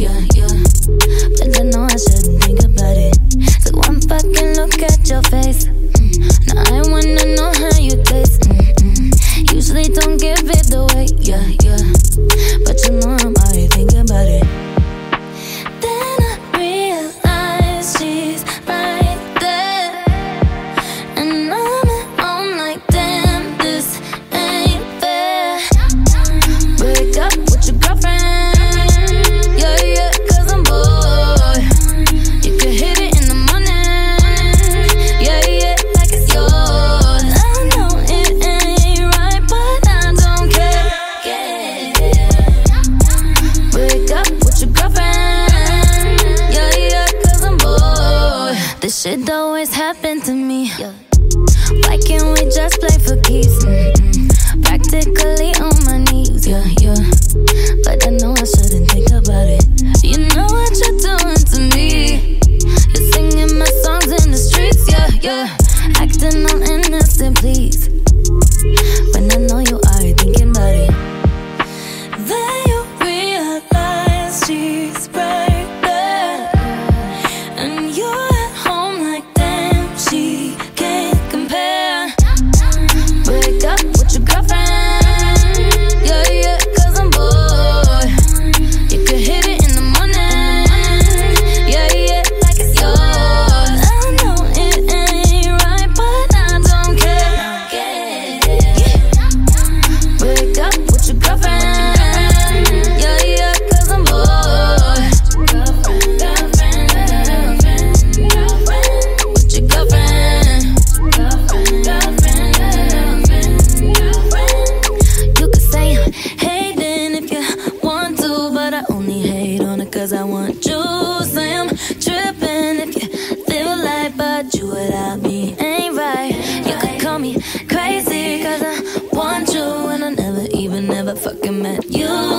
yeah, yeah. But I know I shouldn't think about it. Took one fucking look at your face. Shit always happen to me. Why can't we just play for keeps? Mm -mm. Practically on my knees, yeah, yeah. But I know I shouldn't think about it. You know what you're doing to me. You're singing my songs in the streets, yeah, yeah. Acting on innocent, please. moment. You